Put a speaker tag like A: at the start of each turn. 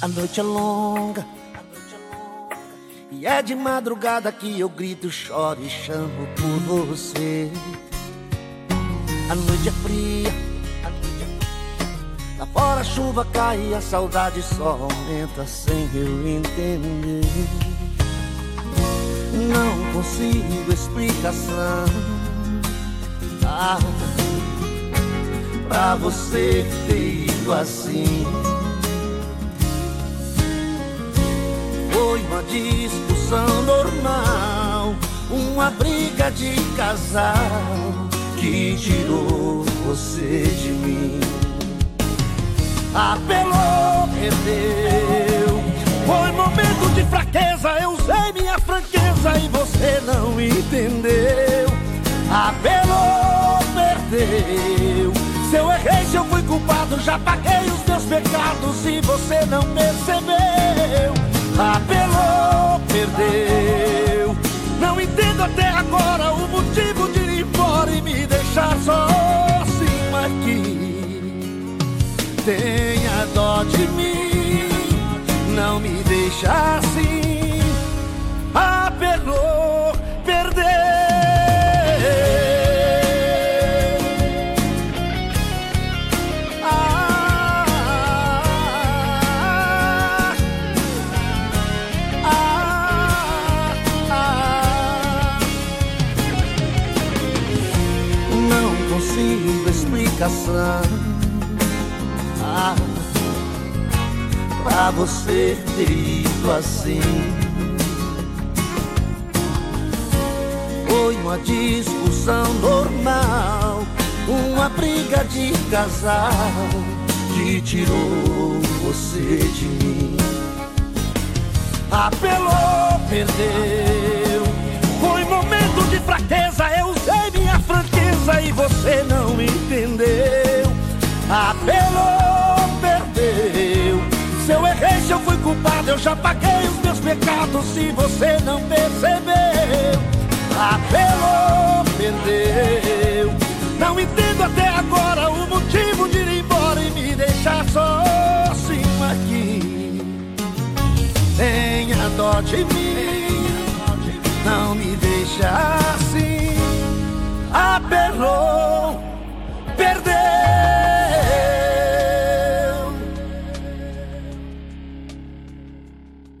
A: A noite é longa, e é de madrugada que eu grito, choro e chamo por você. A noite é fria, a noite é fria. Lá fora a chuva cai e a saudade só aumenta sem eu entender. Não consigo explicação ah, pra você ter ido assim. Uma discussão normal, uma briga de casal que tirou você de mim. Apelou, perdeu. Foi momento de fraqueza, eu usei minha franqueza e você não entendeu. Apelou, perdeu. Se eu errei, se eu fui culpado, já paguei os meus pecados e você não percebeu. Tenha dó de mim, não me deixa assim. Apelou. Ah, ah, ah. Não consigo explicação Pra você ter ido assim. Foi uma discussão normal Uma briga de casal Que tirou você de mim. Apelou, perdeu culpado Eu já paguei os meus pecados E você não percebeu. Apelou, perdeu. Não entendo até agora O motivo de ir embora E me deixar sozinho aqui. Tenha dó de mim, não me deixa assim. Apelou,